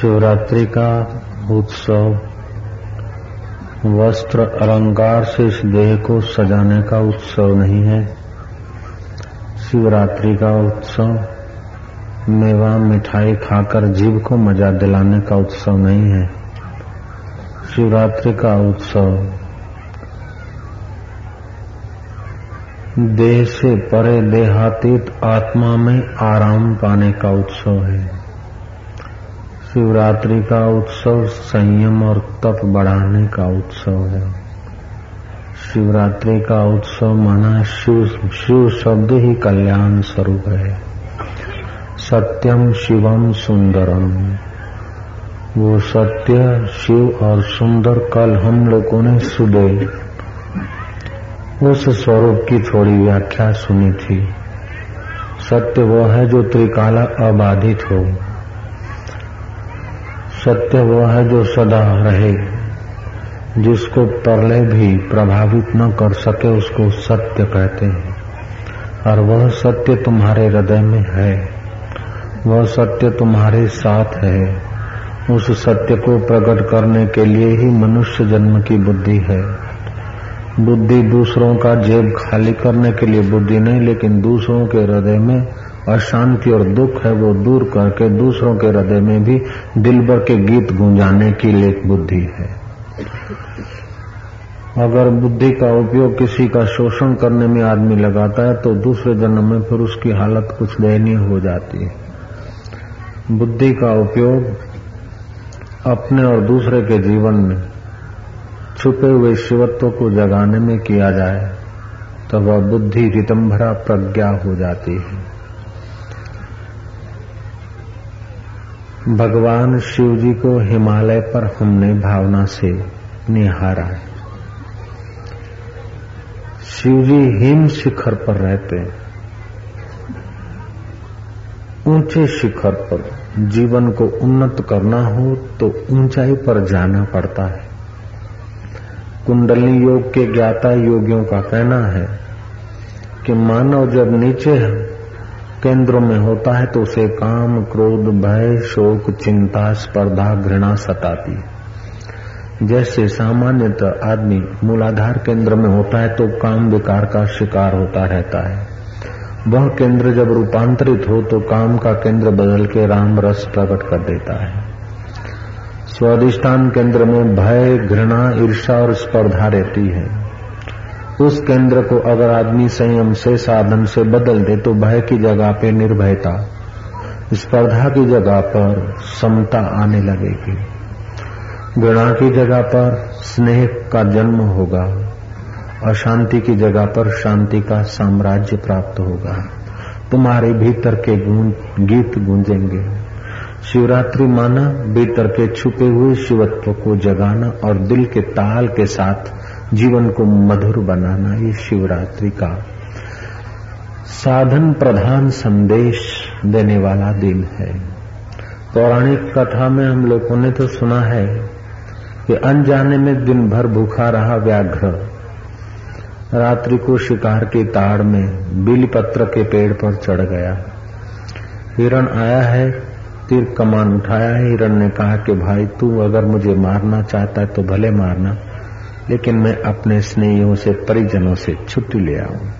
शिवरात्रि का उत्सव, वस्त्र अलंकार से इस देह को सजाने का उत्सव नहीं है। शिवरात्रि का उत्सव, मेवा मिठाई खाकर जीव को मज़ा दिलाने का उत्सव नहीं है। शिवरात्रि का उत्सव, देह से परे देहातीत आत्मा में आराम पाने का उत्सव है। शिवरात्रि का उत्सव संयम और तप बढ़ाने का उत्सव है। शिवरात्रि का उत्सव माना शिव शिव शब्द ही कल्याण स्वरूप है। सत्यम शिवम सुंदरम। वो सत्य, शिव और सुंदर कल हम लोगों ने सुबह उस स्वरूप की थोड़ी व्याख्या सुनी थी। सत्य वो है जो त्रिकाला अबाधित हो। सत्य वह है जो सदा रहे जिसको प्रलय भी प्रभावित न कर सके, उसको सत्य कहते हैं। और वह सत्य तुम्हारे हृदय में है। वह सत्य तुम्हारे साथ है। उस सत्य को प्रकट करने के लिए ही मनुष्य जन्म की बुद्धि है। बुद्धि दूसरों का जेब खाली करने के लिए बुद्धि नहीं, लेकिन दूसरों के हृदय में अशांति और दुख है वो दूर करके दूसरों के हृदय में भी दिल भर के गीत गूंजाने की लिए बुद्धि है। अगर बुद्धि का उपयोग किसी का शोषण करने में आदमी लगाता है तो दूसरे जन्म में फिर उसकी हालत कुछ दयनीय हो जाती है। बुद्धि का उपयोग अपने और दूसरे के जीवन में छुपे हुए शिवत्व को जगाने में किया जाए तो वह बुद्धि रितंभरा प्रज्ञा हो जाती है। भगवान शिव जी को हिमालय पर हमने भावना से निहारा है। शिव जी हिम शिखर पर रहते हैं। ऊँचे शिखर पर जीवन को उन्नत करना हो तो ऊंचाई पर जाना पड़ता है। कुंडली योग के ज्ञाता योगियों का कहना है कि मानव जब नीचे केंद्रों में होता है तो उसे काम, क्रोध, भय, शोक, चिंता, स्पर्धा, घृणा सताती जैसे सामान्यतः आदमी मूलाधार केंद्र में होता है तो काम विकार का शिकार होता रहता है। वह केंद्र जब रूपांतरित हो तो काम का केंद्र बदल के राम रस प्रकट कर देता है। स्वादिष्ठान केंद्र में भय, घृणा ईर्षा और स्पर्धा रहती है। उस केंद्र को अगर आदमी संयम से, साधन से बदल दे तो भय की जगह पे निर्भयता, स्पर्धा की जगह पर समता आने लगेगी। घृणा की जगह पर स्नेह का जन्म होगा। अशांति की जगह पर शांति का साम्राज्य प्राप्त होगा। तुम्हारे भीतर के गीत गूंजेंगे। शिवरात्रि माना, भीतर के छुपे हुए शिवत्व को जगाना और दिल के ताल के साथ जीवन को मधुर बनाना, ये शिवरात्रि का साधन प्रधान संदेश देने वाला दिन है। पौराणिक कथा में हम लोगों ने तो सुना है कि अनजाने में दिन भर भूखा रहा व्याघ्र। रात्रि को शिकार के ताड़ में बिल पत्र के पेड़ पर चढ़ गया। हिरण आया है, तीर कमान उठाया है। हिरण ने कहा कि, भाई, तू अगर मुझे मारना चाहता है तो भले मारना। लेकिन मैं अपने स्नेहियों से, परिजनों से छुट्टी ले आऊँ।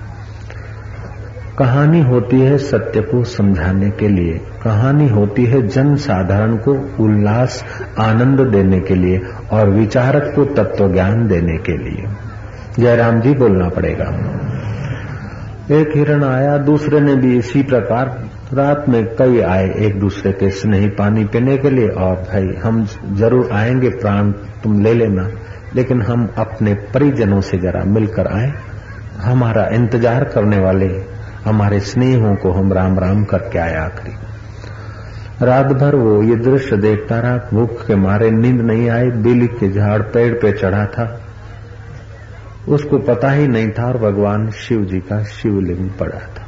कहानी होती है सत्य को समझाने के लिए। कहानी होती है जन साधारण को उल्लास, आनंद देने के लिए और विचारक को तत्व ज्ञान देने के लिए। जयराम जी, बोलना पड़ेगा। एक हिरण आया, दूसरे ने भी इसी प्रकार रात में कई आए एक दूसरे के स्नेही पानी पीने के लिए, और भाई, हम ज़रूर आएँगे, प्राण तुम ले लेना। लेकिन हम अपने परिजनों से जरा मिलकर आए। हमारा इंतज़ार करने वाले, हमारे स्नेहों को हम राम राम करके आए आखिरी। रात भर वो ये दृश्य देखता रहा, भूख के मारे नींद नहीं आई बिली के झाड़ पेड़ पे चढ़ा था। उसको पता ही नहीं था, और भगवान शिव जी का शिवलिंग पड़ा था।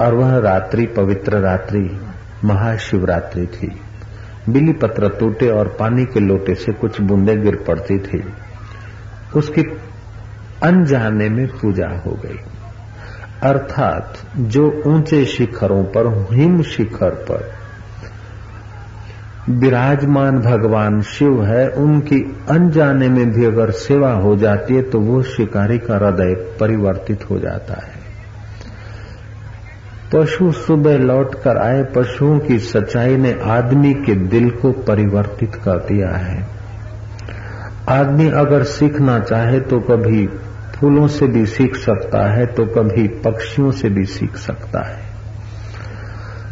और वह रात्रि, पवित्र रात्रि, महाशिवरात्रि थी। बिली पत्र टूटे और पानी के लोटे से कुछ बूंदे गिर पड़ती थी। उसकी अनजाने में पूजा हो गई। अर्थात जो ऊँचे शिखरों पर, हिम शिखर पर विराजमान भगवान शिव है, उनकी अनजाने में भी अगर सेवा हो जाती है तो वो शिकारी का हृदय परिवर्तित हो जाता है। पशु सुबह लौट कर आए, पशुओं की सच्चाई ने आदमी के दिल को परिवर्तित कर दिया है। आदमी अगर सीखना चाहे तो कभी फूलों से भी सीख सकता है तो कभी पक्षियों से भी सीख सकता है।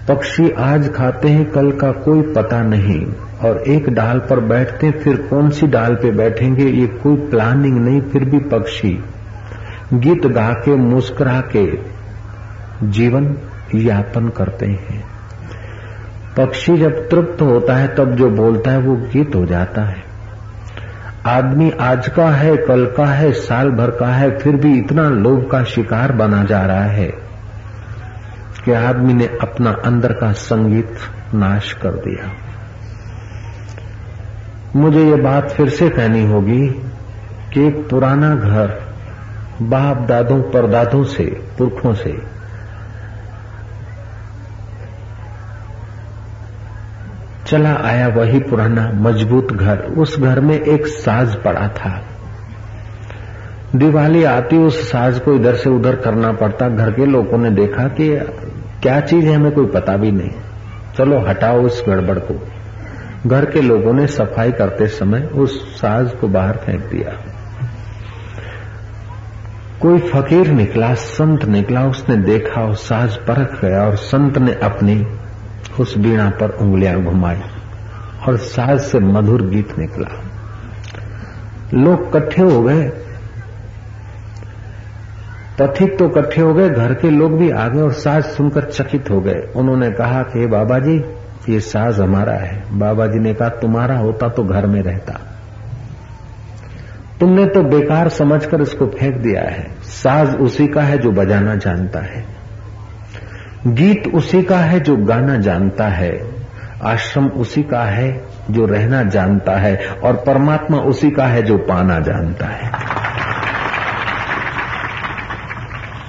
पक्षी आज खाते हैं, कल का कोई पता नहीं, और एक डाल पर बैठते फिर कौन सी डाल पे बैठेंगे, ये कोई प्लानिंग नहीं, फिर भी पक्षी गीत गा के मुस्कुरा के जीवन यापन करते हैं। पक्षी जब तृप्त होता है, तब जो बोलता है, वो गीत हो जाता है। आदमी आज का है, कल का है, साल भर का है, फिर भी इतना लोभ का शिकार बना जा रहा है कि आदमी ने अपना अंदर का संगीत नाश कर दिया। मुझे ये बात फिर से कहनी होगी कि एक पुराना घर बाप दादों, परदादों से, पुरखों से चला आया वही पुराना मज़बूत घर। उस घर में एक साज पड़ा था। दिवाली आती उस साज को इधर से उधर करना पड़ता। घर के लोगों ने देखा कि क्या चीज़ है, हमें कोई पता भी नहीं। चलो हटाओ उस गड़बड़ को। घर के लोगों ने सफ़ाई करते समय उस साज को बाहर फेंक दिया। कोई फकीर निकला, संत निकला, उसने देखा उस साज परख गया और संत ने अपनी उस बीणा पर उंगलियाँ घुमाई और साज से मधुर गीत निकला। लोग कट्ठे हो गए। पथिक तो कट्ठे हो गए, घर के लोग भी आ गए और साज सुनकर चकित हो गए। उन्होंने कहा कि बाबा जी ये साज हमारा है। बाबा जी ने कहा, तुम्हारा होता तो घर में रहता। तुमने तो बेकार समझकर इसको फेंक दिया है। साज उसी का है जो बजाना जानता है। गीत उसी का है जो गाना जानता है, आश्रम उसी का है जो रहना जानता है, और परमात्मा उसी का है जो पाना जानता है।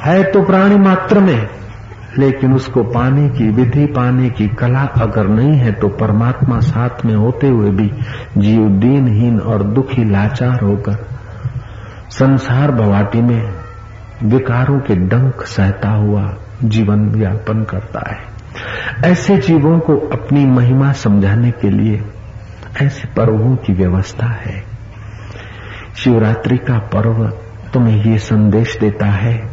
है तो प्राणी मात्र में, लेकिन उसको पाने की विधि, पाने की कला अगर नहीं है तो परमात्मा साथ में होते हुए भी जीव दीनहीन और दुखी लाचार होकर संसार भवाटी में विकारों के डंक सहता हुआ जीवन व्यापन करता है। ऐसे जीवों को अपनी महिमा समझाने के लिए ऐसे पर्वों की व्यवस्था है। शिवरात्रि का पर्व तुम्हें ये संदेश देता है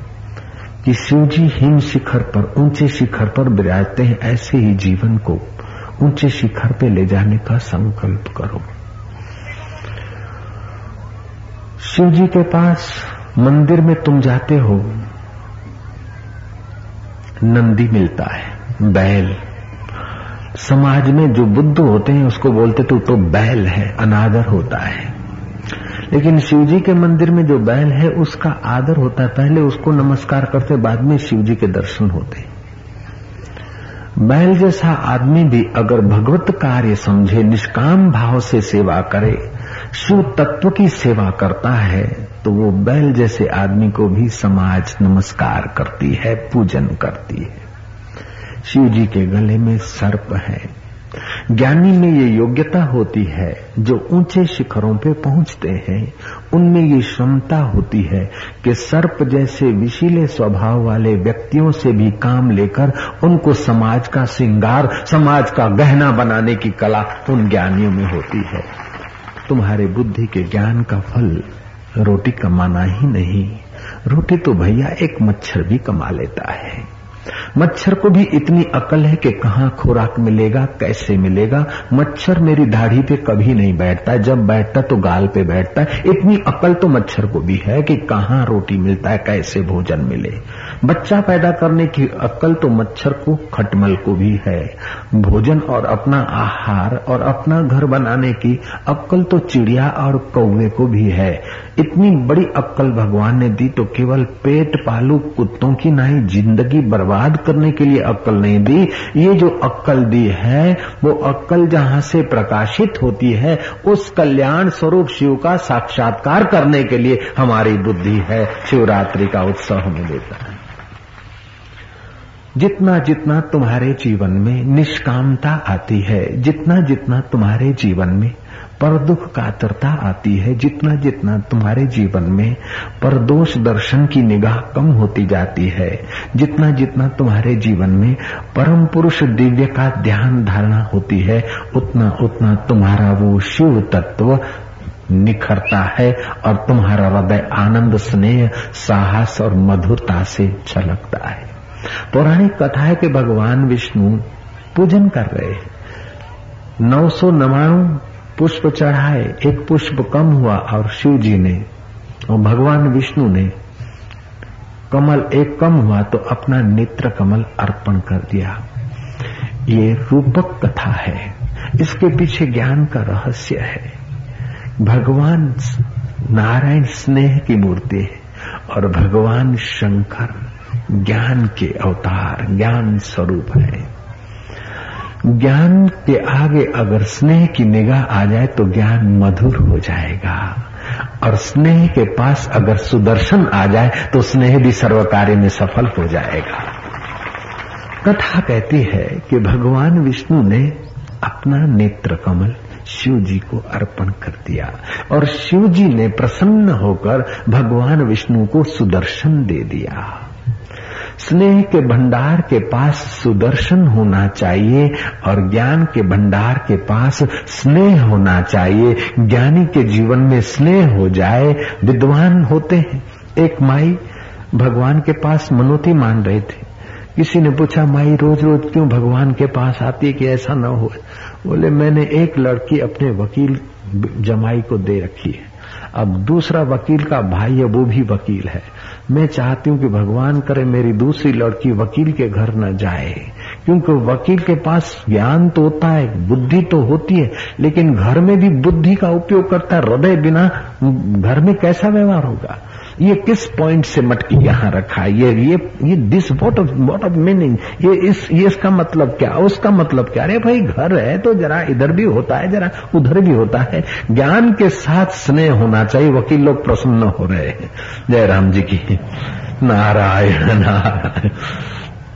कि शिव जी हिम शिखर पर, ऊँचे शिखर पर विराजते हैं। ऐसे ही जीवन को ऊँचे शिखर पे ले जाने का संकल्प करो। शिव जी के पास मंदिर में तुम जाते हो नंदी मिलता है, बैल। समाज में जो बुद्ध होते हैं, उसको बोलते तो तो बैल है, अनादर होता है। लेकिन शिव जी के मंदिर में जो बैल है, उसका आदर होता है। पहले उसको नमस्कार करते, बाद में शिव जी के दर्शन होते। बैल जैसा आदमी भी अगर भगवत कार्य समझे, निष्काम भाव से सेवा करे, शिव तत्व की सेवा करता है तो वो बैल जैसे आदमी को भी समाज नमस्कार करती है, पूजन करती है। शिव जी के गले में सर्प है। ज्ञानी में ये योग्यता होती है, जो ऊँचे शिखरों पे पहुँचते हैं, उनमें ये क्षमता होती है कि सर्प जैसे विशीले स्वभाव वाले व्यक्तियों से भी काम लेकर उनको समाज का श्रृंगार, समाज का गहना बनाने की कला उन ज्ञानियों में होती है। तुम्हारे बुद्धि के ज्ञान का फल रोटी कमाना ही नहीं। रोटी तो भैया एक मच्छर भी कमा लेता है। मच्छर को भी इतनी अकल है कि कहाँ खुराक मिलेगा, कैसे मिलेगा। मच्छर मेरी दाढ़ी पे कभी नहीं बैठता, जब बैठता तो गाल पे बैठता है। इतनी अकल तो मच्छर को भी है कि कहाँ रोटी मिलता है, कैसे भोजन मिले। बच्चा पैदा करने की अक्ल तो मच्छर को, खटमल को भी है। भोजन और अपना आहार और अपना घर बनाने की अक्ल तो चिड़िया और कौवे को भी है। इतनी बड़ी अक्कल भगवान ने दी तो केवल पेट पालू कुत्तों की नहीं ज़िंदगी बर्बाद करने के लिए अक्कल नहीं दी। ये जो अक्कल दी है, वो अक्कल जहाँ से प्रकाशित होती है, उस कल्याण स्वरूप शिव का साक्षात्कार करने के लिए हमारी बुद्धि है। शिवरात्रि का उत्सव हमें देता है। जितना जितना तुम्हारे जीवन में निष्कामता आती है, जितना जितना तुम्हारे जीवन में पर दुख कातरता आती है जितना जितना तुम्हारे जीवन में परदोष दर्शन की निगाह कम होती जाती है, जितना जितना तुम्हारे जीवन में परम पुरुष दिव्य का ध्यान धारणा होती है, उतना उतना तुम्हारा वो शिव तत्व निखरता है और तुम्हारा हृदय आनंद, स्नेह, साहस और मधुरता से छलकता है। पौराणिक कथा है कि भगवान विष्णु पूजन कर रहे हैं। नौ सौ नवाणु पुष्प चढ़ाए, एक पुष्प कम हुआ और शिव जी ने और भगवान विष्णु ने कमल एक कम हुआ तो अपना नेत्र कमल अर्पण कर दिया। ये रूपक कथा है। इसके पीछे ज्ञान का रहस्य है। भगवान नारायण स्नेह की मूर्ति है और भगवान शंकर ज्ञान के अवतार, ज्ञान स्वरूप है। ज्ञान के आगे अगर स्नेह की निगाह आ जाए तो ज्ञान मधुर हो जाएगा। और स्नेह के पास अगर सुदर्शन आ जाए तो स्नेह भी सर्व कार्य में सफल हो जाएगा। कथा कहती है कि भगवान विष्णु ने अपना नेत्र कमल शिव जी को अर्पण कर दिया और शिव जी ने प्रसन्न होकर भगवान विष्णु को सुदर्शन दे दिया। स्नेह के भंडार के पास सुदर्शन होना चाहिए और ज्ञान के भंडार के पास स्नेह होना चाहिए। ज्ञानी के जीवन में स्नेह हो जाए, विद्वान होते हैं। एक माई भगवान के पास मनोती मान रहे थे। किसी ने पूछा, माई रोज रोज क्यों भगवान के पास आती है कि ऐसा न हो? बोले, मैंने एक लड़की अपने वकील जमाई को दे रखी है। अब दूसरा वकील का भाई है, वो भी वकील है। मैं चाहती हूँ कि भगवान करे मेरी दूसरी लड़की वकील के घर न जाए। क्योंकि वकील के पास ज्ञान तो होता है, बुद्धि तो होती है, लेकिन घर में भी बुद्धि का उपयोग करता है, हृदय बिना घर में कैसा व्यवहार होगा? ये किस पॉइंट से मटकी यहाँ रखा ये ये ये this what of what of meaning ये इस, ये इसका मतलब क्या? उसका मतलब क्या? अरे भाई, घर है तो जरा इधर भी होता है, जरा उधर भी होता है। ज्ञान के साथ स्नेह होना चाहिए, वकील लोग प्रसन्न हो रहे हैं। जय राम जी की। नारायण नारायण।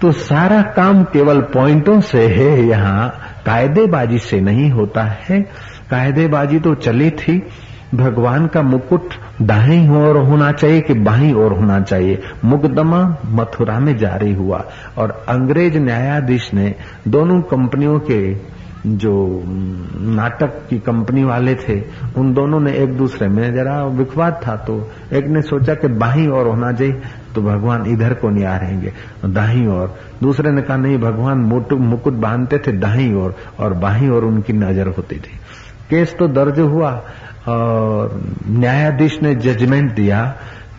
तो सारा काम केवल पॉइंटों से है, यहाँ कायदेबाजी से नहीं होता है। कायदेबाजी तो चली थी, भगवान का मुकुट दाही ओर होना चाहिए कि बाही ओर होना चाहिए? मुकदमा मथुरा में जारी हुआ। और अंग्रेज़ न्यायाधीश ने दोनों कंपनियों के जो नाटक की कंपनी वाले थे उन दोनों ने एक दूसरे में जरा विखवाद था तो एक ने सोचा कि बाही और होना चाहिए तो भगवान इधर को नहीं आ रहेंगे। दाही और दूसरे ने कहा नहीं भगवान मुकुट बांधते थे दाही और, और बाही और उनकी नज़र होती थी। केस तो दर्ज हुआ। और न्यायाधीश ने जजमेंट दिया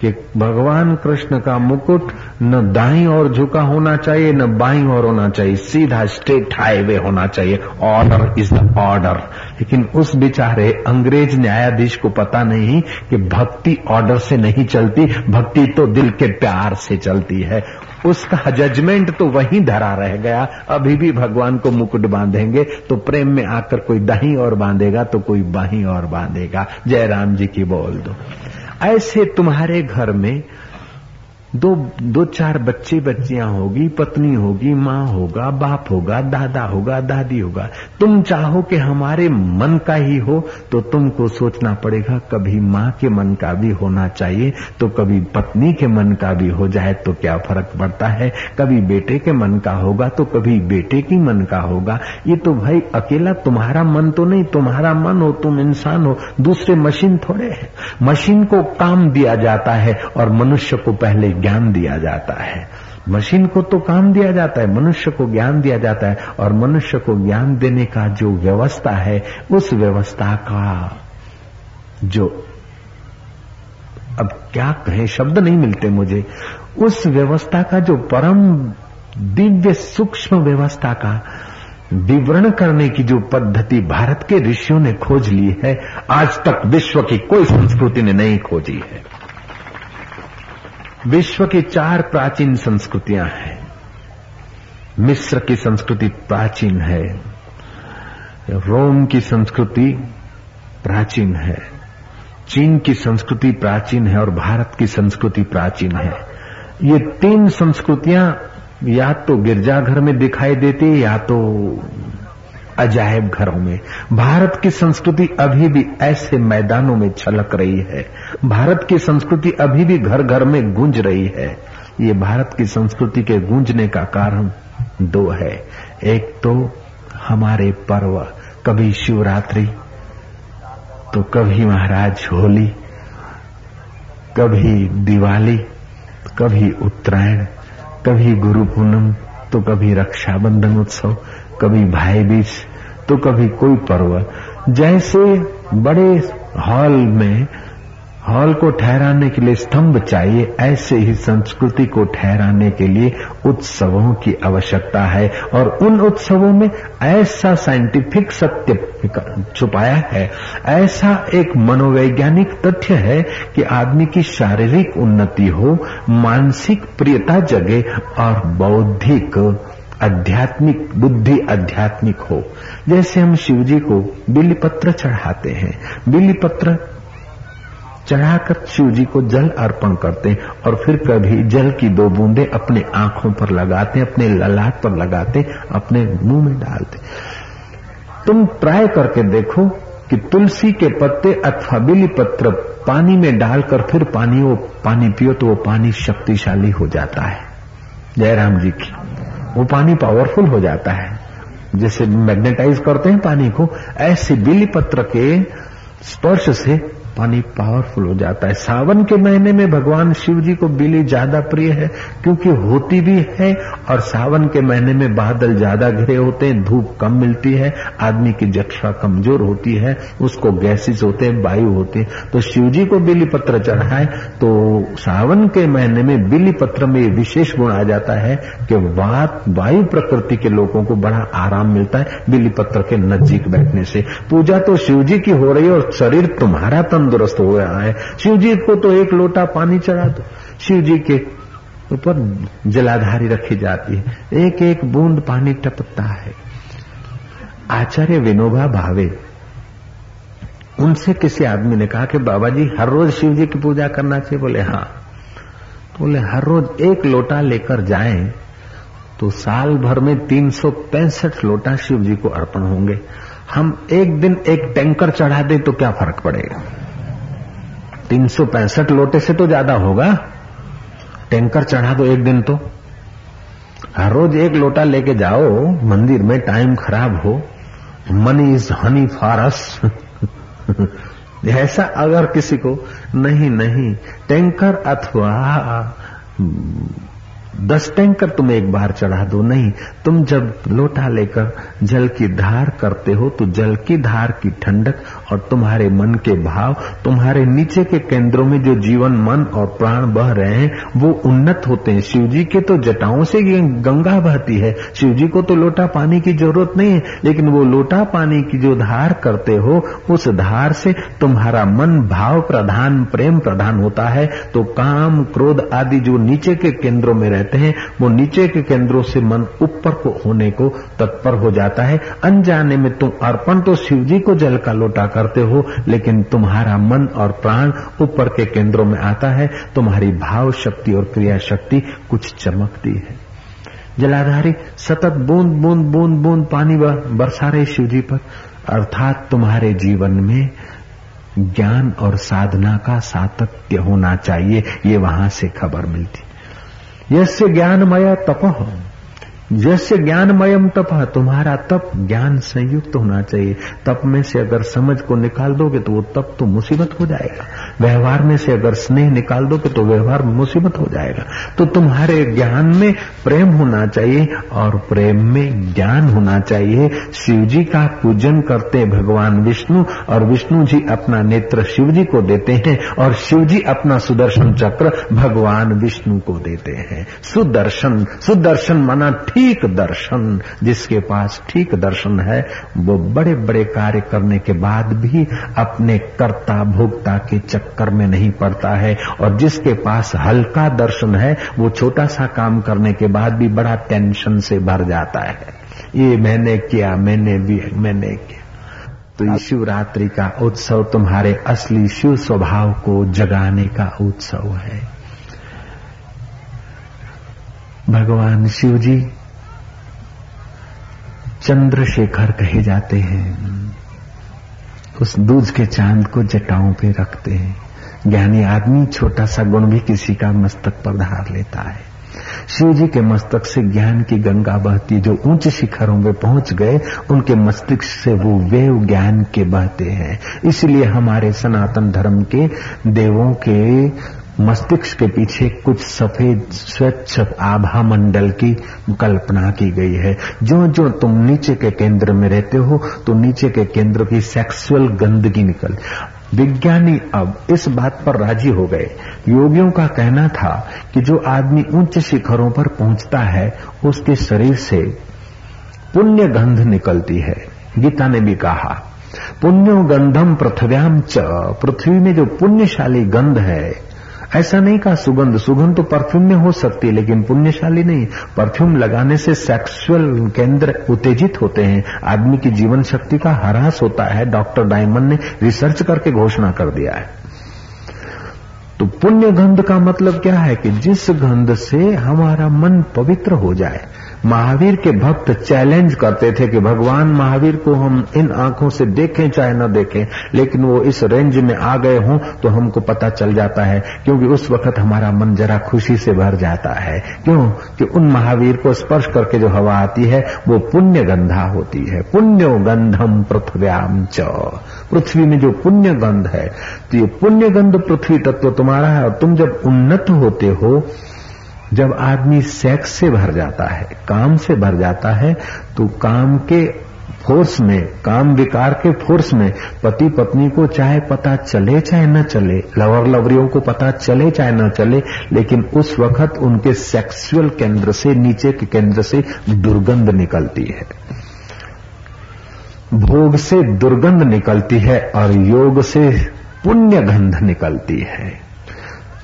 कि भगवान कृष्ण का मुकुट न दाई और झुका होना चाहिए, न बाई और होना चाहिए। सीधा स्टेट हाईवे होना चाहिए। ऑर्डर इज़ द ऑर्डर लेकिन उस बेचारे अंग्रेज़ न्यायाधीश को पता नहीं कि भक्ति ऑर्डर से नहीं चलती, भक्ति तो दिल के प्यार से चलती है। उसका जजमेंट तो वहीं धरा रह गया। अभी भी भगवान को मुकुट बांधेंगे तो प्रेम में आकर कोई दही और बांधेगा तो कोई बाही और बांधेगा। जय राम जी की बोल दो। ऐसे तुम्हारे घर में दो दो चार बच्चे बच्चियाँ होगी, पत्नी होगी, माँ होगा, बाप होगा, दादा होगा, दादी होगा। तुम चाहो कि हमारे मन का ही हो तो तुमको सोचना पड़ेगा, कभी माँ के मन का भी होना चाहिए तो कभी पत्नी के मन का भी हो जाए तो क्या फ़र्क पड़ता है? कभी बेटे के मन का होगा तो कभी बेटे की मन का होगा। ये तो भाई, अकेला तुम्हारा मन तो नहीं, तुम्हारा मन हो, तुम इंसान हो, दूसरे मशीन थोड़े है। मशीन को काम दिया जाता है, और मनुष्य को पहले ज्ञान दिया जाता है। मशीन को तो काम दिया जाता है, मनुष्य को ज्ञान दिया जाता है और मनुष्य को ज्ञान देने का जो व्यवस्था है, उस व्यवस्था का जो अब क्या कहें, शब्द नहीं मिलते मुझे। उस व्यवस्था का जो परम दिव्य सूक्ष्म व्यवस्था का विवरण करने की जो पद्धति भारत के ऋषियों ने खोज ली है, आज तक विश्व की कोई संस्कृति ने नहीं खोजी है। विश्व की चार प्राचीन संस्कृतियाँ हैं। मिस्र की संस्कृति प्राचीन है। रोम की संस्कृति प्राचीन है। चीन की संस्कृति प्राचीन है और भारत की संस्कृति प्राचीन है। ये तीन संस्कृतियाँ या तो गिरजाघर में दिखाई देती या तो अजायब घरों में। भारत की संस्कृति अभी भी ऐसे मैदानों में छलक रही है। भारत की संस्कृति अभी भी घर घर में गूंज रही है। ये भारत की संस्कृति के गूंजने का कारण दो है। एक तो हमारे पर्व, कभी शिवरात्रि तो कभी महाराज होली, कभी दिवाली, कभी उत्तरायण, कभी गुरु पूनम तो कभी रक्षाबंधन उत्सव कभी भाई बीज तो कभी कोई पर्व जैसे बड़े हॉल में, हॉल को ठहराने के लिए स्तंभ चाहिए, ऐसे ही संस्कृति को ठहराने के लिए उत्सवों की आवश्यकता है। और उन उत्सवों में ऐसा साइंटिफिक सत्य छुपाया है। ऐसा एक मनोवैज्ञानिक तथ्य है कि आदमी की शारीरिक उन्नति हो, मानसिक प्रियता जगे और बौद्धिक आध्यात्मिक, बुद्धि आध्यात्मिक हो। जैसे हम शिव जी को बिल्ली पत्र चढ़ाते हैं। बिल्ली पत्र चढ़ाकर शिव जी को जल अर्पण करते हैं और फिर कभी जल की दो बूंदे अपने आँखों पर लगाते अपने ललाट पर लगाते अपने मुँह में डालते तुम ट्राई करके देखो कि तुलसी के पत्ते अथवा बिली पत्र पानी में डालकर फिर पानी वो पानी पियो तो वो पानी शक्तिशाली हो जाता है। जयराम जी की। वो पानी पावरफुल हो जाता है। जैसे मैग्नेटाइज करते हैं पानी को, ऐसे बिली पत्र के स्पर्श से पानी पावरफुल हो जाता है। सावन के महीने में भगवान शिव जी को बिली ज़्यादा प्रिय है, क्योंकि होती भी है, और सावन के महीने में बादल ज़्यादा घिरे होते हैं, धूप कम मिलती है, आदमी की जक्षा कमज़ोर होती है, उसको गैसेस होते हैं, वायु होती है। तो शिव जी को बिली पत्र चढ़ाए तो सावन के महीने में बिली पत्र में विशेष गुण आ जाता है कि वात, वायु प्रकृति के लोगों को बड़ा आराम मिलता है बिली पत्र के नज़दीक बैठने से। पूजा तो शिव जी की हो रही है, और शरीर तुम्हारा तन तंदुरुस्त हो गया है शिव जी को तो एक लोटा पानी चढ़ा दो। शिव जी के ऊपर जलाधारी रखी जाती है। एक एक बूंद पानी टपकता है। आचार्य विनोबा भावे, उनसे किसी आदमी ने कहा कि बाबा जी हर रोज शिव जी की पूजा करना चाहिए। बोले हाँ। तो बोले, हर रोज एक लोटा लेकर जाएँ तो साल भर में तीन सौ पैंसठ लोटा शिव जी को अर्पण होंगे। हम एक दिन एक टैंकर चढ़ा दें तो क्या फ़र्क पड़ेगा? तीन सौ पैंसठ लोटे से तो ज़्यादा होगा। टैंकर चढ़ा दो एक दिन तो। हर रोज एक लोटा लेके जाओ, मंदिर में टाइम खराब हो। मनी इज़ हनी फारस ऐसा अगर किसी को, नहीं नहीं, टैंकर अथवा दस टैंकर तुम एक बार चढ़ा दो। नहीं, तुम जब लोटा लेकर जल की धार करते हो तो जल की धार की ठंडक और तुम्हारे मन के भाव, तुम्हारे नीचे के केंद्रों में जो जीवन, मन और प्राण बह रहे हैं, वो उन्नत होते हैं। शिव जी के तो जटाओं से गंगा बहती है। शिव जी को तो लोटा पानी की ज़रूरत नहीं है, लेकिन वो लोटा पानी की जो धार करते हो, उस धार से तुम्हारा मन भाव प्रधान, प्रेम प्रधान होता है। तो काम, क्रोध आदि जो नीचे के केंद्रों में रहते रहते हैं, वो नीचे के केंद्रों से मन ऊपर को होने को तत्पर हो जाता है। अनजाने में तुम अर्पण तो शिव जी को जल का लोटा करते हो, लेकिन तुम्हारा मन और प्राण ऊपर के केंद्रों में आता है। तुम्हारी भाव शक्ति और क्रिया शक्ति कुछ चमकती है। जलाधारी, सतत बूंद बूंद बूंद बूंद पानी बरसा रहे शिव जी पर। अर्थात तुम्हारे जीवन में ज्ञान और साधना का सातत्य होना चाहिए, ये वहाँ से खबर मिलती। यस्य ज्ञानमय तप जैसे ज्ञानमयम तप तुम्हारा तप ज्ञान संयुक्त होना चाहिए। तप में से अगर समझ को निकाल दोगे तो वो तप तो मुसीबत हो जाएगा। व्यवहार में से अगर स्नेह निकाल दोगे तो व्यवहार मुसीबत हो जाएगा। तो तुम्हारे ज्ञान में प्रेम होना चाहिए और प्रेम में ज्ञान होना चाहिए। शिव जी का पूजन करते भगवान विष्णु और विष्णु जी अपना नेत्र शिव जी को देते हैं और शिव जी अपना सुदर्शन चक्र भगवान विष्णु को देते हैं। सुदर्शन सुदर्शन माना ठीक दर्शन, जिसके पास ठीक दर्शन है, वो बड़े बड़े कार्य करने के बाद भी अपने कर्ता भोक्ता के चक्कर में नहीं पड़ता है। और जिसके पास हल्का दर्शन है, वो छोटा सा काम करने के बाद भी बड़ा टेंशन से भर जाता है। ये मैंने किया, मैंने भी, मैंने किया। तो ये शिवरात्रि का उत्सव तुम्हारे असली शिव स्वभाव को जगाने का उत्सव है। भगवान शिव जी चंद्रशेखर कहे जाते हैं। उस दूध के चाँद को जटाओं पे रखते हैं। ज्ञानी आदमी छोटा सा गुण भी किसी का मस्तक पर धार लेता है। शिव जी के मस्तक से ज्ञान की गंगा बहती, जो ऊंच शिखरों में पहुँच गए, उनके मस्तिष्क से वो वेव ज्ञान के बहते हैं। इसलिए हमारे सनातन धर्म के देवों के मस्तिष्क के पीछे कुछ सफ़ेद स्वच्छ आभा मंडल की कल्पना की गई है। जो जो तुम नीचे के केंद्र में रहते हो तो नीचे के केंद्र की सेक्सुअल गंदगी निकल। विज्ञानी अब इस बात पर राज़ी हो गए। योगियों का कहना था कि जो आदमी उच्च शिखरों पर पहुँचता है, उसके शरीर से पुण्य गंध निकलती है, गीता ने भी कहा। पुण्यो गंधम पृथ्व्याम च, पृथ्वी में जो पुण्यशाली गंध है ऐसा नहीं कहा, सुगंध सुगंध तो परफ्यूम में हो सकती है, लेकिन पुण्यशाली नहीं। परफ्यूम लगाने से सेक्सुअल केंद्र उत्तेजित होते हैं। आदमी की जीवन शक्ति का हरास होता है, डॉक्टर डायमंड ने रिसर्च करके घोषणा कर दिया है। तो पुण्य गंध का मतलब क्या है कि जिस गंध से हमारा मन पवित्र हो जाए महावीर के भक्त चैलेंज करते थे कि भगवान महावीर को हम इन आँखों से देखें चाहे न देखें, लेकिन वो इस रेंज में आ गए हों तो हमको पता चल जाता है, क्योंकि उस वक्त हमारा मन जरा खुशी से भर जाता है। क्यों? कि उन महावीर को स्पर्श करके जो हवा आती है, वो पुण्य गंधा होती है। पुण्यो गंधम पृथ्व्याम च। पृथ्वी में जो पुण्य गंध है तो ये पुण्य गंध पृथ्वी तत्व तुम्हारा है, और तुम जब उन्नत होते हो जब आदमी सेक्स से भर जाता है, काम से भर जाता है तो काम के फोर्स में, काम विकार के फोर्स में, पति पत्नी को चाहे पता चले चाहे न चले लवर लवरियों को पता चले चाहे न चले, लेकिन उस वक्त उनके सेक्सुअल केंद्र से, नीचे के केंद्र से दुर्गंध निकलती है। भोग से दुर्गंध निकलती है और योग से पुण्य गंध निकलती है।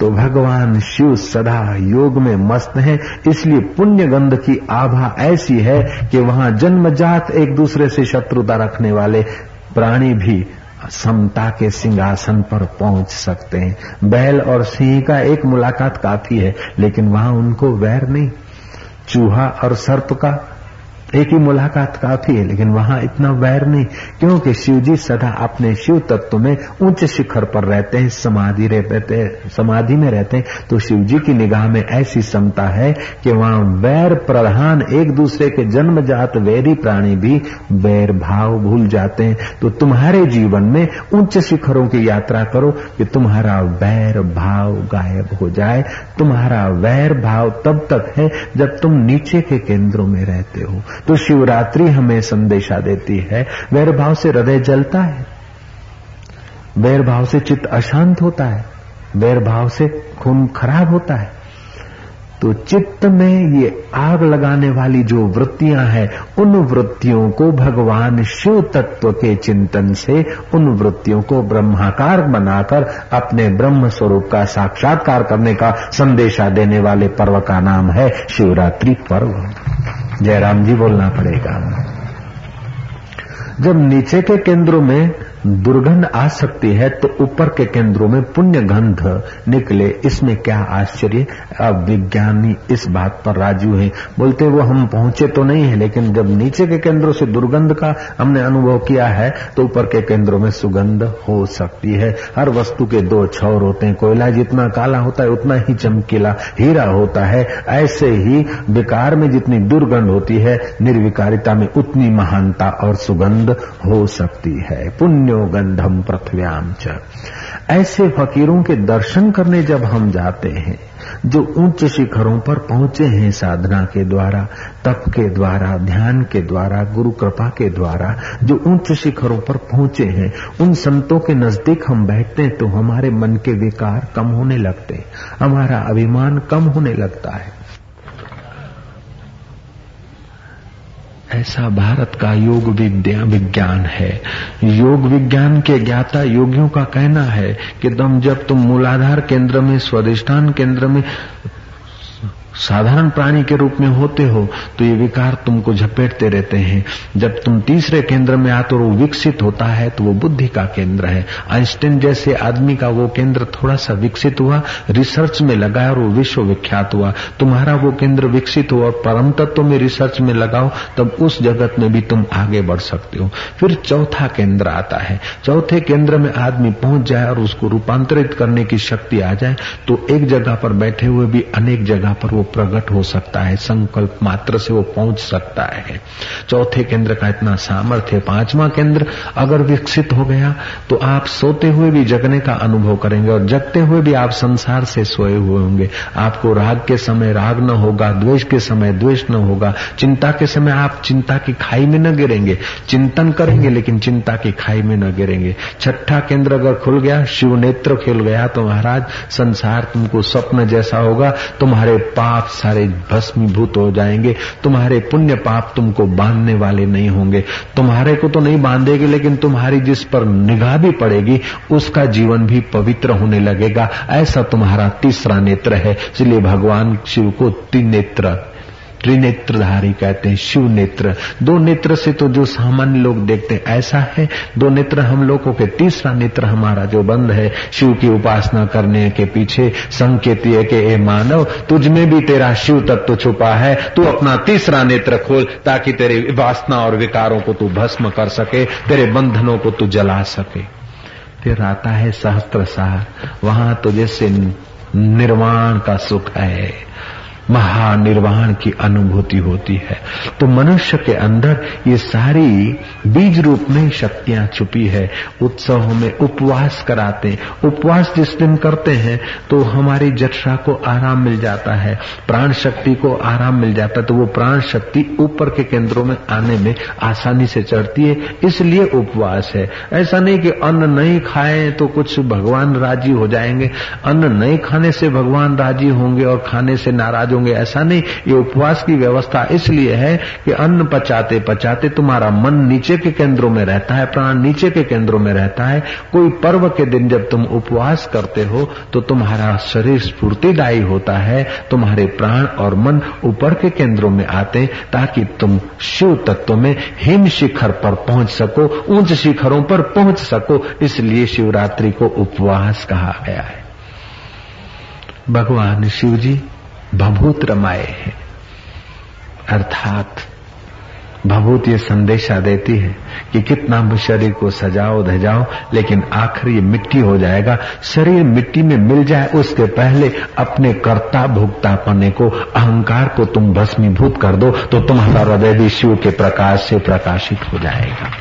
तो भगवान शिव सदा योग में मस्त हैं, इसलिए पुण्य गंध की आभा ऐसी है कि वहाँ जन्मजात एक दूसरे से शत्रुता रखने वाले प्राणी भी समता के सिंहासन पर पहुँच सकते हैं। बैल और सिंह का एक मुलाकात काफ़ी है, लेकिन वहाँ उनको वैर नहीं। चूहा और सर्प का एक ही मुलाकात काफ़ी है, लेकिन वहाँ इतना वैर नहीं, क्योंकि शिव जी सदा अपने शिव तत्व में उच्च शिखर पर रहते हैं, समाधि रहते हैं, समाधि में रहते हैं। तो शिव जी की निगाह में ऐसी समता है कि वहाँ वैर प्रधान एक दूसरे के जन्मजात वैरी प्राणी भी वैर भाव भूल जाते हैं। तो तुम्हारे जीवन में उच्च शिखरों की यात्रा करो कि तुम्हारा वैर भाव गायब हो जाए। तुम्हारा वैर भाव तब तक है जब तुम नीचे के केंद्रों में रहते हो। तो शिवरात्रि हमें संदेशा देती है। वैर भाव से हृदय जलता है। वैर भाव से चित्त अशांत होता है। वैर भाव से खून खराब होता है। तो चित्त में ये आग लगाने वाली जो वृत्तियाँ हैं, उन वृत्तियों को भगवान शिव तत्व के चिंतन से, उन वृत्तियों को ब्रह्माकार बनाकर अपने ब्रह्म स्वरूप का साक्षात्कार करने का संदेशा देने वाले पर्व का नाम है शिवरात्रि पर्व। जयराम जी, बोलना पड़ेगा। जब नीचे के केंद्रों में दुर्गंध आ सकती है तो ऊपर के केंद्रों में पुण्य गंध निकले। इसमें क्या आश्चर्य? अब विज्ञानी इस बात पर राजू है। बोलते, वो हम पहुँचे तो नहीं है, लेकिन जब नीचे के केंद्रों से दुर्गंध का हमने अनुभव किया है तो ऊपर के केंद्रों में सुगंध हो सकती है। हर वस्तु के दो छोर होते हैं। कोयला जितना काला होता है, उतना ही चमकीला हीरा होता है। ऐसे ही विकार में जितनी दुर्गंध होती है, निर्विकारिता में उतनी महानता और सुगंध हो सकती है। पुण्य पुण्यो गंधम पृथ्व्याम च। ऐसे फकीरों के दर्शन करने जब हम जाते हैं, जो उच्च शिखरों पर पहुँचे हैं साधना के द्वारा, तप के द्वारा, ध्यान के द्वारा, गुरु कृपा के द्वारा, जो उच्च शिखरों पर पहुँचे हैं, उन संतों के नज़दीक हम बैठते हैं तो हमारे मन के विकार कम होने लगते हैं, हमारा अभिमान कम होने लगता है। ऐसा भारत का योग विज्ञान है। योग विज्ञान के ज्ञाता योगियों का कहना है कि तुम जब तुम मूलाधार केंद्र में स्वदिष्ठान केंद्र में साधारण प्राणी के रूप में होते हो तो ये विकार तुमको झपेटते रहते हैं। जब तुम तीसरे केंद्र में आते वो विकसित होता है तो वो बुद्धि का केंद्र है। आइंस्टाइन जैसे आदमी का वो केंद्र थोड़ा सा विकसित हुआ, रिसर्च में लगा और वो विश्व विख्यात हुआ। तुम्हारा वो केंद्र विकसित हुआ और परम तत्व में रिसर्च में लगाओ, तब उस जगत में भी तुम आगे बढ़ सकते हो। फिर चौथा केंद्र आता है। चौथे केंद्र में आदमी पहुँच जाए और उसको रूपांतरित करने की शक्ति आ जाए तो एक जगह पर बैठे हुए भी अनेक जगह पर वो प्रकट हो सकता है, संकल्प मात्र से वो पहुँच सकता है। चौथे केंद्र का इतना सामर्थ्य, पांचवा केंद्र अगर विकसित हो गया तो आप सोते हुए भी जगने का अनुभव करेंगे और जगते हुए भी आप संसार से सोए हुए होंगे। आपको राग के समय राग न होगा, द्वेष के समय द्वेष न होगा, चिंता के समय आप चिंता की खाई में न गिरेंगे। चिंतन करेंगे, लेकिन चिंता की खाई में न गिरेंगे। छठा केंद्र अगर खुल गया शिव नेत्र खुल गया तो महाराज, संसार तुमको स्वप्न जैसा होगा, तुम्हारे पाप सारे भस्मीभूत हो जाएँगे। तुम्हारे पुण्य पाप तुमको बांधने वाले नहीं होंगे। तुम्हारे को तो नहीं बांधेगी, लेकिन तुम्हारी जिस पर निगाह भी पड़ेगी, उसका जीवन भी पवित्र होने लगेगा। ऐसा तुम्हारा तीसरा नेत्र है। इसलिए भगवान शिव को त्रिनेत्र त्रिनेत्रधारी कहते हैं, शिव नेत्र। दो नेत्र से तो जो सामान्य लोग देखते हैं, ऐसा है। दो नेत्र हम लोगों के, तीसरा नेत्र हमारा जो बंद है, शिव की उपासना करने के पीछे संकेत ये कि, ए मानव, तुझ में भी तेरा शिव तत्व तो छुपा है। तू अपना तीसरा नेत्र खोल, ताकि तेरे वासना और विकारों को तू भस्म कर सके, तेरे बंधनों को तू जला सके। फिर आता है सहस्त्र सार वहाँ तो जैसे निर्वाण का सुख है। महानिर्वाण की अनुभूति होती है। तो मनुष्य के अंदर ये सारी बीज रूप में शक्तियाँ छुपी है। उत्सवों में उपवास कराते उपवास जिस दिन करते हैं तो हमारी जठरा को आराम मिल जाता है। प्राण शक्ति को आराम मिल जाता है। तो वो प्राण शक्ति ऊपर के केंद्रों में आने में आसानी से चढ़ती है। इसलिए उपवास है। ऐसा नहीं कि अन्न नहीं खाए तो कुछ भगवान राज़ी हो जाएँगे। अन्न नहीं खाने से भगवान राज़ी होंगे और खाने से नाराज़ होंगे ऐसा नहीं। ये उपवास की व्यवस्था इसलिए है कि अन्न पचाते पचाते तुम्हारा मन नीचे के केंद्रों में रहता है, प्राण नीचे के केंद्रों में रहता है। कोई पर्व के दिन जब तुम उपवास करते हो तो तुम्हारा शरीर स्फूर्तिदायी होता है। तुम्हारे प्राण और मन ऊपर के केंद्रों में आते, ताकि तुम शिव तत्व में हिम शिखर पर पहुँच सको, ऊंच शिखरों पर पहुँच सको। इसलिए शिवरात्रि को उपवास कहा गया है। भगवान शिव जी भभूत रमाए हैं। अर्थात भभूत ये संदेशा देती है कि कितना भी शरीर को सजाओ, धजाओ, लेकिन आखिर ये मिट्टी हो जाएगा। शरीर मिट्टी में मिल जाए, उसके पहले अपने कर्ता भुगता पने को, अहंकार को तुम भस्मीभूत कर दो तो तुम्हारा हृदय भी शिव के प्रकाश से प्रकाशित हो जाएगा।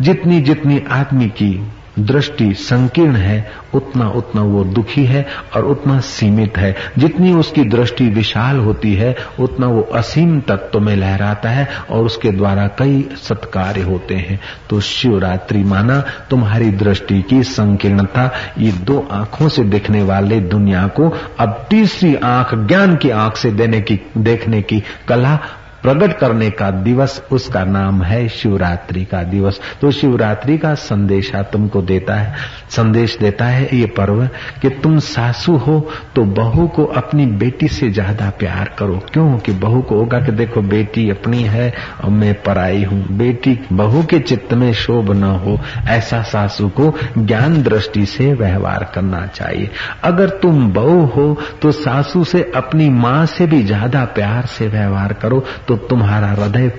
जितनी जितनी आदमी की दृष्टि संकीर्ण है, उतना उतना वो दुखी है और उतना सीमित है। जितनी उसकी दृष्टि विशाल होती है, उतना वो असीम तत्व में लहराता है और उसके द्वारा कई सत्कार्य होते हैं। तो शिवरात्रि माना तुम्हारी दृष्टि की संकीर्णता, ये दो आँखों से देखने वाले दुनिया को अब तीसरी आँख, ज्ञान की आँख से देने की, देखने की कला प्रकट करने का दिवस, उसका नाम है शिवरात्रि का दिवस। तो शिवरात्रि का संदेशा तुमको देता है, संदेश देता है ये पर्व कि तुम सासू हो तो बहू को अपनी बेटी से ज़्यादा प्यार करो। क्यों? कि बहू को होगा कि देखो, बेटी अपनी है और मैं पराई हूँ। बेटी बहू के चित्त में शोभ न हो, ऐसा सासू को ज्ञान दृष्टि से व्यवहार करना चाहिए। अगर तुम बहू हो तो सासू से अपनी माँ से भी ज़्यादा प्यार से व्यवहार करो। तो तुम्हारा हृदय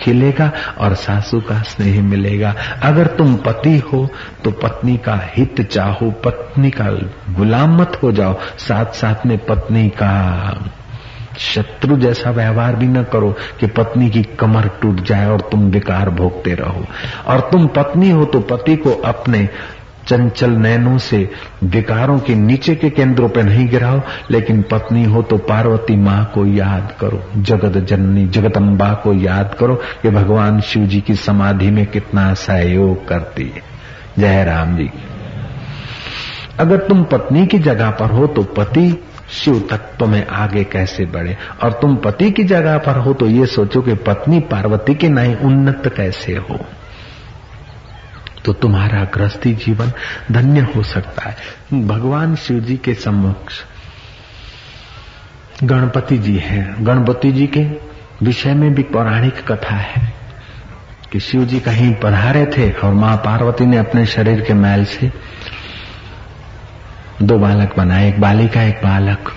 खिलेगा और सासू का स्नेह मिलेगा। अगर तुम पति हो तो पत्नी का हित चाहो, पत्नी का गुलाम मत हो जाओ। साथ साथ में पत्नी का शत्रु जैसा व्यवहार भी न करो कि पत्नी की कमर टूट जाए और तुम विकार भोगते रहो। और तुम पत्नी हो तो पति को अपने चंचल नैनों से विकारों के नीचे के केंद्रों पर नहीं गिराओ, लेकिन पत्नी हो तो पार्वती माँ को याद करो, जगत जननी, जगदम्बा को याद करो कि भगवान शिव जी की समाधि में कितना सहयोग करती है। जय राम जी। अगर तुम पत्नी की जगह पर हो तो पति शिव तत्व में आगे कैसे बढ़े? और तुम पति की जगह पर हो तो ये सोचो कि पत्नी पार्वती के नहीं, उन्नत कैसे हो? तो तुम्हारा गृहस्थी जीवन धन्य हो सकता है। भगवान शिव जी के समक्ष गणपति जी हैं। गणपति जी के विषय में भी पौराणिक कथा है कि शिव जी कहीं पधारे थे और माँ पार्वती ने अपने शरीर के मैल से दो बालक बनाए, एक बालिका, एक बालक।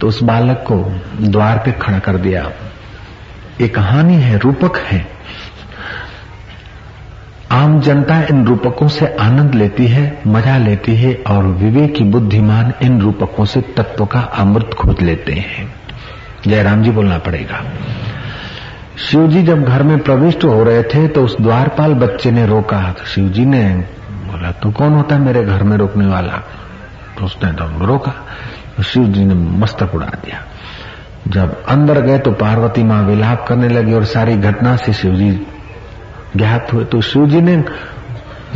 तो उस बालक को द्वार पे खड़ा कर दिया। ये कहानी है, रूपक है। जनता इन रूपकों से आनंद लेती है, मज़ा लेती है और विवेकी बुद्धिमान इन रूपकों से तत्व का अमृत खोज लेते हैं। जयराम जी बोलना पड़ेगा। शिव जी जब घर में प्रविष्ट हो रहे थे तो उस द्वारपाल बच्चे ने रोका। तो शिव जी ने बोला, तू कौन होता है मेरे घर में रोकने वाला? तो उसने तो रोका। तो शिव जी ने मस्तक उड़ा दिया। जब अंदर गए तो पार्वती माँ विलाप करने लगी और सारी घटना से शिव जी ज्ञात हुए। तो शिव जी ने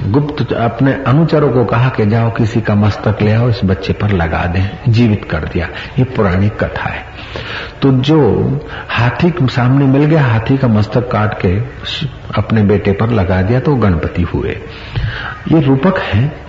गुप्त अपने अनुचरों को कहा कि जाओ किसी का मस्तक ले आओ, इस बच्चे पर लगा दें। जीवित कर दिया। ये पुरानी कथा है। तो जो हाथी सामने मिल गया, हाथी का मस्तक काट के अपने बेटे पर लगा दिया तो गणपति हुए। ये रूपक है।